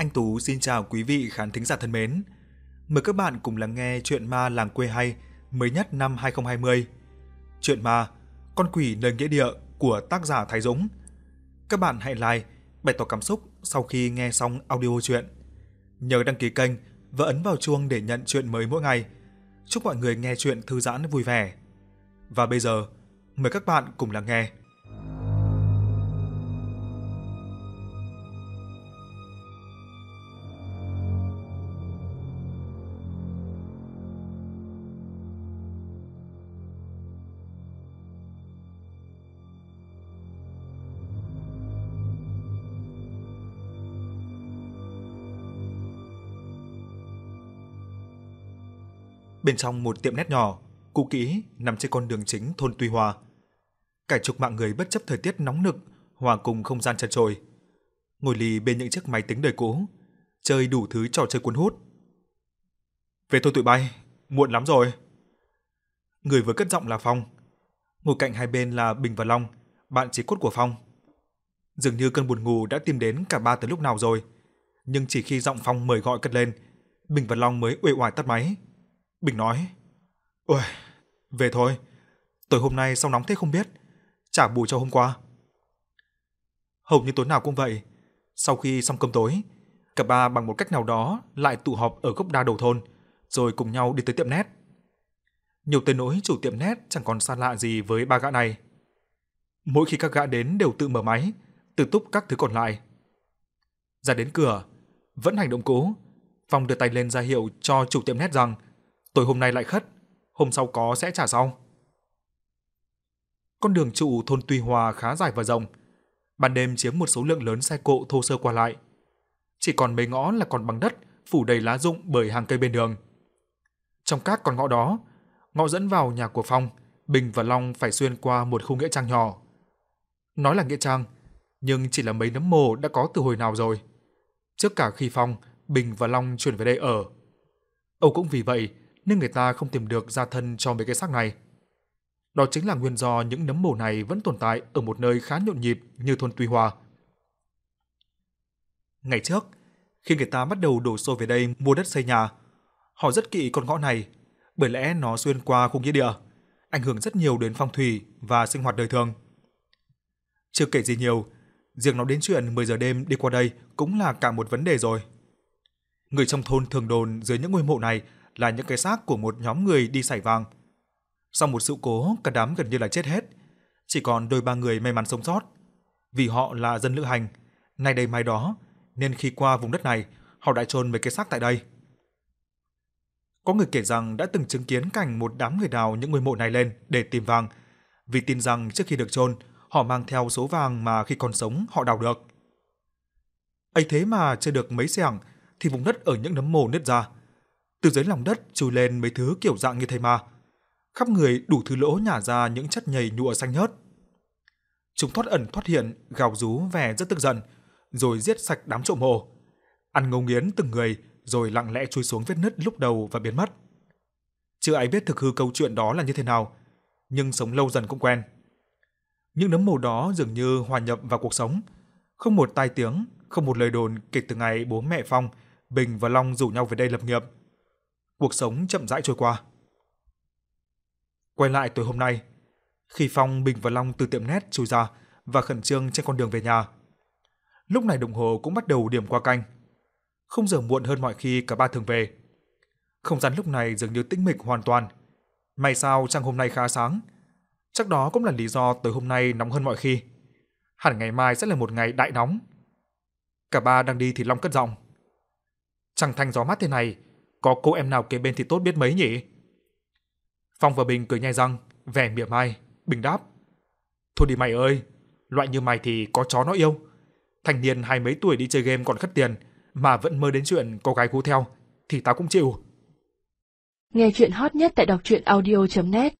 Anh Tú xin chào quý vị khán thính giả thân mến. Mời các bạn cùng lắng nghe chuyện ma làng quê hay mới nhất năm 2020. Chuyện ma Con quỷ nơi nghĩa địa của tác giả Thái Dũng. Các bạn hãy like, bày tỏ cảm xúc sau khi nghe xong audio chuyện. Nhớ đăng ký kênh và ấn vào chuông để nhận chuyện mới mỗi ngày. Chúc mọi người nghe chuyện thư giãn vui vẻ. Và bây giờ, mời các bạn cùng lắng nghe. Bên trong một tiệm nét nhỏ, cũ kỹ nằm trên con đường chính thôn Tuy Hòa. Cả chục mạng người bất chấp thời tiết nóng nực, hòa cùng không gian chật chội, ngồi lì bên những chiếc máy tính đời cũ, chơi đủ thứ trò chơi cuốn hút. Về thôi tụi bay, muộn lắm rồi. Người vừa cất giọng là Phong, ngồi cạnh hai bên là Bình và Long, bạn chỉ cốt của Phong. Dường như cơn buồn ngủ đã tìm đến cả ba từ lúc nào rồi, nhưng chỉ khi giọng Phong mời gọi cất lên, Bình và Long mới uể oải tắt máy. Bình nói, Ôi, về thôi, tối hôm nay sao nóng thế không biết, trả bù cho hôm qua. Hầu như tối nào cũng vậy, sau khi xong cơm tối, cả ba bằng một cách nào đó lại tụ họp ở gốc đa đầu thôn, rồi cùng nhau đi tới tiệm nét. Nhiều tên nỗi chủ tiệm nét chẳng còn xa lạ gì với ba gã này. Mỗi khi các gã đến đều tự mở máy, tự túc các thứ còn lại. Ra đến cửa, vẫn hành động cũ, Phong đưa tay lên ra hiệu cho chủ tiệm nét rằng tôi hôm nay lại khất, hôm sau có sẽ trả sau. Con đường trụ thôn Tuy Hòa khá dài và rộng, ban đêm chiếm một số lượng lớn xe cộ thô sơ qua lại. Chỉ còn mấy ngõ là còn bằng đất, phủ đầy lá rụng bởi hàng cây bên đường. Trong các con ngõ đó, ngõ dẫn vào nhà của Phong, Bình và Long phải xuyên qua một khu nghĩa trang nhỏ. Nói là nghĩa trang, nhưng chỉ là mấy nấm mồ đã có từ hồi nào rồi. Trước cả khi Phong, Bình và Long chuyển về đây ở. Âu cũng vì vậy nên người ta không tìm được gia thân cho mấy cái xác này. Đó chính là nguyên do những nấm mồ này vẫn tồn tại ở một nơi khá nhộn nhịp như thôn Tuy Hòa. Ngày trước, khi người ta bắt đầu đổ xô về đây mua đất xây nhà, họ rất kỵ con ngõ này, bởi lẽ nó xuyên qua khu nghĩa địa, ảnh hưởng rất nhiều đến phong thủy và sinh hoạt đời thường. Chưa kể gì nhiều, riêng nó đến chuyện 10 giờ đêm đi qua đây cũng là cả một vấn đề rồi. Người trong thôn thường đồn dưới những ngôi mộ này là những cái xác của một nhóm người đi sải vàng. Sau một sự cố, cả đám gần như là chết hết. Chỉ còn đôi ba người may mắn sống sót. Vì họ là dân lữ hành, nay đây mai đó, nên khi qua vùng đất này, họ đã chôn mấy cái xác tại đây. Có người kể rằng đã từng chứng kiến cảnh một đám người đào những ngôi mộ này lên để tìm vàng, vì tin rằng trước khi được chôn, họ mang theo số vàng mà khi còn sống họ đào được. ấy thế mà chưa được mấy xẻng thì vùng đất ở những nấm mồ nứt ra, từ dưới lòng đất trồi lên mấy thứ kiểu dạng như thây ma. Khắp người đủ thứ lỗ nhả ra những chất nhầy nhụa xanh nhớt. Chúng thoát ẩn thoát hiện, gào rú vẻ rất tức giận, rồi giết sạch đám trộm mộ. Ăn ngấu nghiến từng người, rồi lặng lẽ chui xuống vết nứt lúc đầu và biến mất. Chưa ai biết thực hư câu chuyện đó là như thế nào, nhưng sống lâu dần cũng quen. Những nấm mồ đó dường như hòa nhập vào cuộc sống, không một tai tiếng, không một lời đồn kể từ ngày bố mẹ Phong, Bình và Long rủ nhau về đây lập nghiệp – cuộc sống chậm rãi trôi qua. Quay lại tối hôm nay, khi Phong, Bình và Long từ tiệm nét chui ra và khẩn trương trên con đường về nhà. Lúc này đồng hồ cũng bắt đầu điểm qua canh. Không giờ muộn hơn mọi khi cả ba thường về. Không gian lúc này dường như tĩnh mịch hoàn toàn. May sao trăng hôm nay khá sáng. Chắc đó cũng là lý do tối hôm nay nóng hơn mọi khi. Hẳn ngày mai sẽ là một ngày đại nóng. Cả ba đang đi thì Long cất giọng. Trăng thanh gió mát thế này, có cô em nào kế bên thì tốt biết mấy nhỉ? Phong và Bình cười nhai răng, vẻ mỉa mai, Bình đáp. Thôi đi mày ơi, loại như mày thì có chó nó yêu. Thanh niên hai mấy tuổi đi chơi game còn khất tiền, mà vẫn mơ đến chuyện có gái cú theo thì tao cũng chịu. Nghe chuyện hot nhất tại đọc truyện audio.net